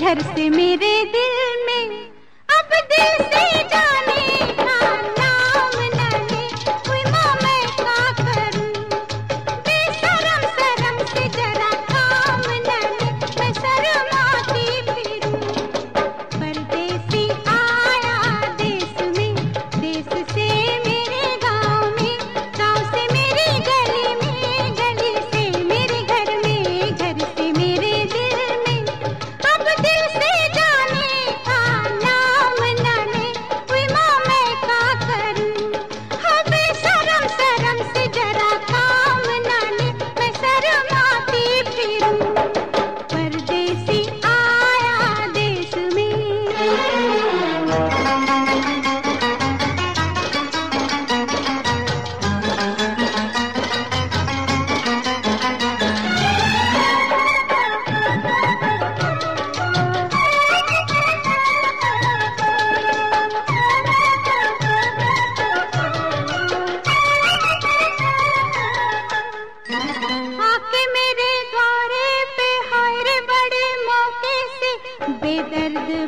झर से मेरे दिल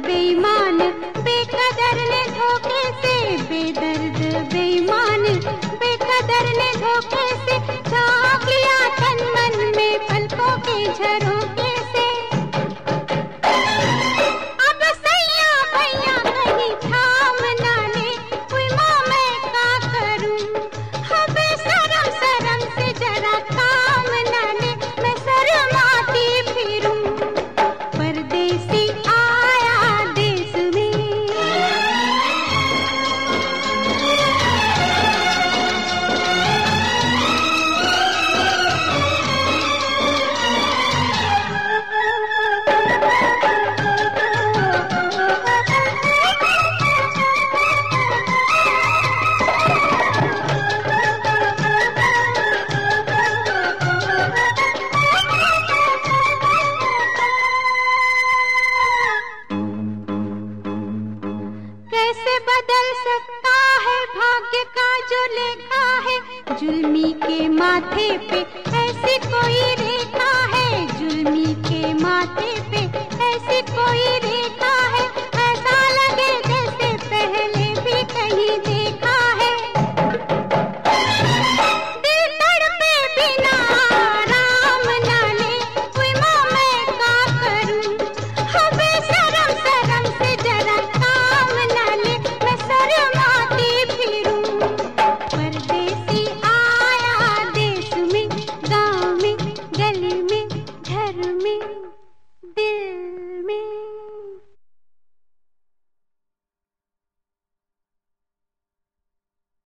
बेईमान, बेकदर ने धोखे से बेदर्द बेईमान, बेकदर ने धोखे से झाँक मन में पलकों के झर बदल सकता है भाग्य का जो लेखा है। जुल्मी के माथे पे ऐसी कोई रेखा